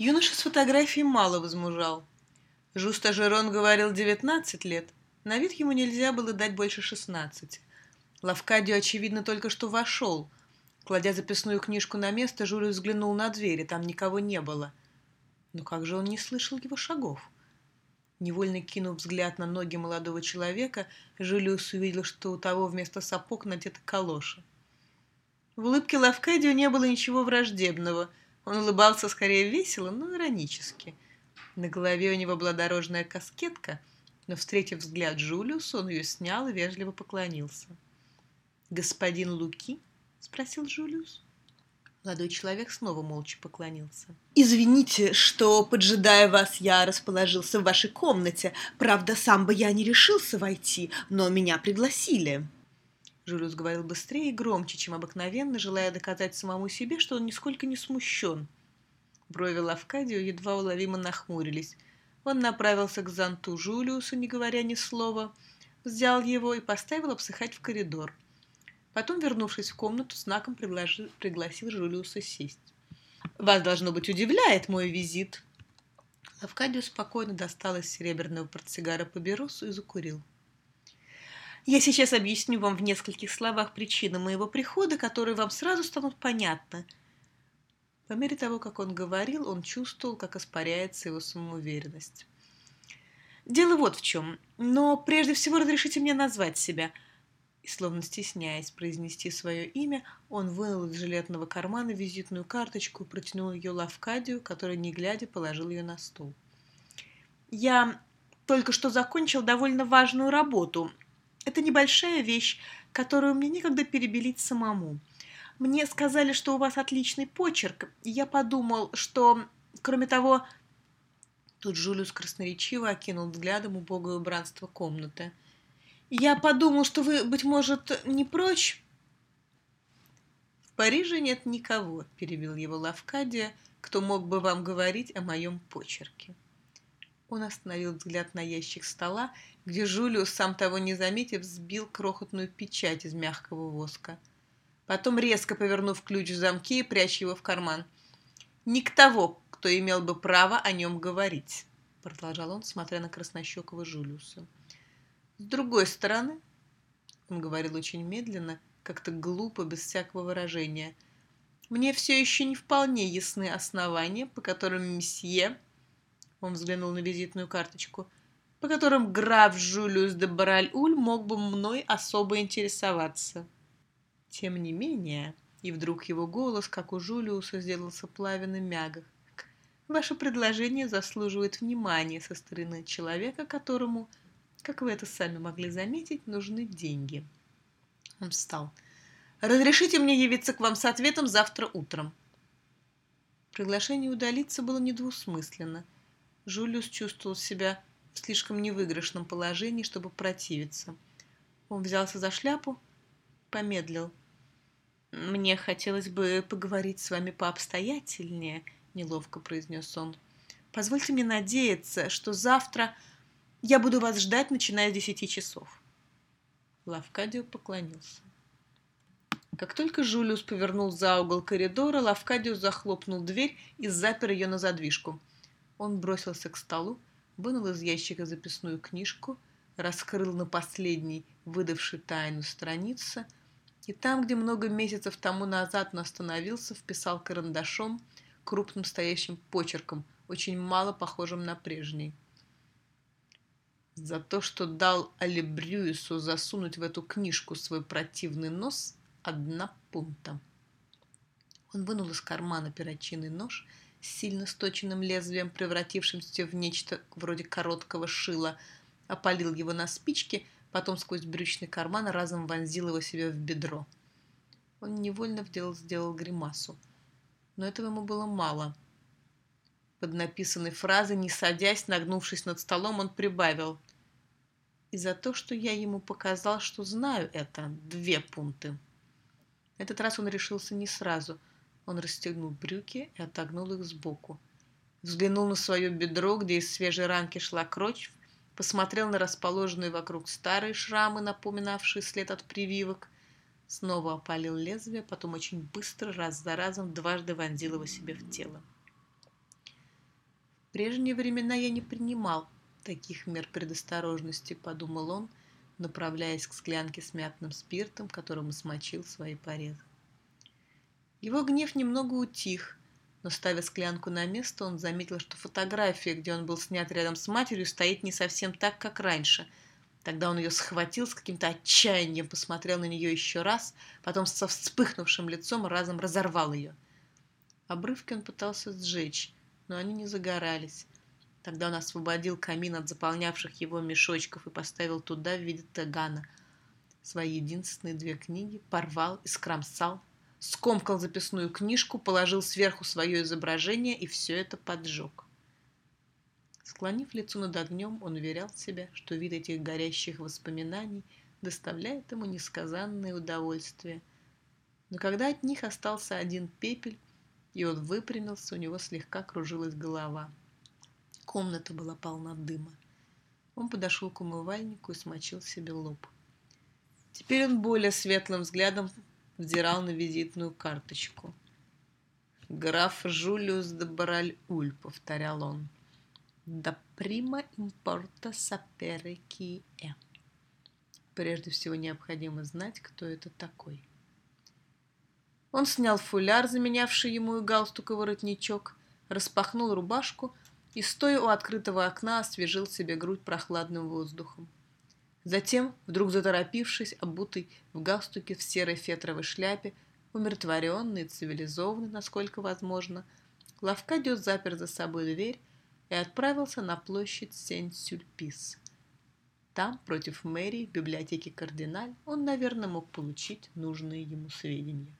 Юноша с фотографией мало возмужал. Жуста Жерон говорил 19 лет. На вид ему нельзя было дать больше 16. Лавкадио, очевидно, только что вошел. Кладя записную книжку на место, Жюлю взглянул на дверь, и там никого не было. Но как же он не слышал его шагов? Невольно кинув взгляд на ноги молодого человека, Жюлиус увидел, что у того вместо сапог надеты калоши. В улыбке Лавкадио не было ничего враждебного. Он улыбался скорее весело, но иронически. На голове у него была дорожная каскетка, но, встретив взгляд Джулиуса, он ее снял и вежливо поклонился. «Господин Луки?» — спросил Джулиус. Молодой человек снова молча поклонился. «Извините, что, поджидая вас, я расположился в вашей комнате. Правда, сам бы я не решился войти, но меня пригласили». Жюльус говорил быстрее и громче, чем обыкновенно, желая доказать самому себе, что он нисколько не смущен. Брови Лавкадио едва уловимо нахмурились. Он направился к зонту Жулиуса, не говоря ни слова, взял его и поставил обсыхать в коридор. Потом, вернувшись в комнату, знаком приглашил, пригласил Жулиуса сесть. «Вас, должно быть, удивляет мой визит!» Лавкадио спокойно достал из серебряного портсигара папиросу и закурил. «Я сейчас объясню вам в нескольких словах причины моего прихода, которые вам сразу станут понятны». По мере того, как он говорил, он чувствовал, как испаряется его самоуверенность. «Дело вот в чем. Но прежде всего разрешите мне назвать себя – и, словно стесняясь произнести свое имя, он вынул из жилетного кармана визитную карточку и протянул ее Лавкадию, который, не глядя, положил ее на стол. «Я только что закончил довольно важную работу. Это небольшая вещь, которую мне некогда перебелить самому. Мне сказали, что у вас отличный почерк, и я подумал, что, кроме того...» Тут Жулиус красноречиво окинул взглядом убогое убранство комнаты – я подумал, что вы, быть может, не прочь? В Париже нет никого, перебил его Лавкадия, кто мог бы вам говорить о моем почерке. Он остановил взгляд на ящик стола, где Жулиус, сам того не заметив, сбил крохотную печать из мягкого воска. Потом, резко повернув ключ в замке и прячь его в карман. «Не к того, кто имел бы право о нем говорить», — продолжал он, смотря на краснощекого Жулиуса. С другой стороны, он говорил очень медленно, как-то глупо, без всякого выражения, мне все еще не вполне ясны основания, по которым месье, он взглянул на визитную карточку, по которым граф Жулиус де Бараль-Уль мог бы мной особо интересоваться. Тем не менее, и вдруг его голос, как у Жулиуса, сделался плавен мягок. Ваше предложение заслуживает внимания со стороны человека, которому как вы это сами могли заметить, нужны деньги. Он встал. «Разрешите мне явиться к вам с ответом завтра утром». Приглашение удалиться было недвусмысленно. Жулиус чувствовал себя в слишком невыигрышном положении, чтобы противиться. Он взялся за шляпу, помедлил. «Мне хотелось бы поговорить с вами пообстоятельнее», — неловко произнес он. «Позвольте мне надеяться, что завтра я буду вас ждать, начиная с десяти часов. Лавкадио поклонился. Как только Жулиус повернул за угол коридора, Лавкадио захлопнул дверь и запер ее на задвижку. Он бросился к столу, вынул из ящика записную книжку, раскрыл на последней, выдавшей тайну страницы, и там, где много месяцев тому назад он остановился, вписал карандашом, крупным стоящим почерком, очень мало похожим на прежний – за то, что дал Алибрюису засунуть в эту книжку свой противный нос, одна пункта. Он вынул из кармана перочинный нож с сильно сточенным лезвием, превратившимся в нечто вроде короткого шила, опалил его на спичке, потом сквозь брючный карман разом вонзил его себе в бедро. Он невольно сделал, сделал гримасу. Но этого ему было мало. Под написанной фразой, не садясь, нагнувшись над столом, он прибавил и за то, что я ему показал, что знаю это, две пункты. Этот раз он решился не сразу. Он расстегнул брюки и отогнул их сбоку. Взглянул на свое бедро, где из свежей ранки шла кровь, посмотрел на расположенные вокруг старые шрамы, напоминавшие след от прививок, снова опалил лезвие, потом очень быстро, раз за разом, дважды вонзил его себе в тело. прежние времена я не принимал таких мер предосторожности, подумал он, направляясь к склянке с мятным спиртом, которым смочил свои порезы. Его гнев немного утих, но, ставя склянку на место, он заметил, что фотография, где он был снят рядом с матерью, стоит не совсем так, как раньше. Тогда он ее схватил с каким-то отчаянием, посмотрел на нее еще раз, потом со вспыхнувшим лицом разом разорвал ее. Обрывки он пытался сжечь, но они не загорались. Тогда он освободил камин от заполнявших его мешочков и поставил туда в виде тагана свои единственные две книги, порвал и скромсал, скомкал записную книжку, положил сверху свое изображение и все это поджег. Склонив лицо над огнем, он уверял себя, что вид этих горящих воспоминаний доставляет ему несказанное удовольствие. Но когда от них остался один пепель, и он выпрямился, у него слегка кружилась голова. Комната была полна дыма. Он подошел к умывальнику и смочил себе лоб. Теперь он более светлым взглядом взирал на визитную карточку. «Граф Жулиус де Бараль-Уль», — повторял он. «Да прима импорта сапере ки э». Прежде всего необходимо знать, кто это такой. Он снял фуляр, заменявший ему и галстук и воротничок, распахнул рубашку и, стоя у открытого окна, освежил себе грудь прохладным воздухом. Затем, вдруг заторопившись, обутый в галстуке в серой фетровой шляпе, умиротворенный и цивилизованный, насколько возможно, Лавкадио запер за собой дверь и отправился на площадь Сен-Сюльпис. Там, против мэрии, в библиотеке Кардиналь, он, наверное, мог получить нужные ему сведения.